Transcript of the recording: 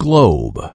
globe.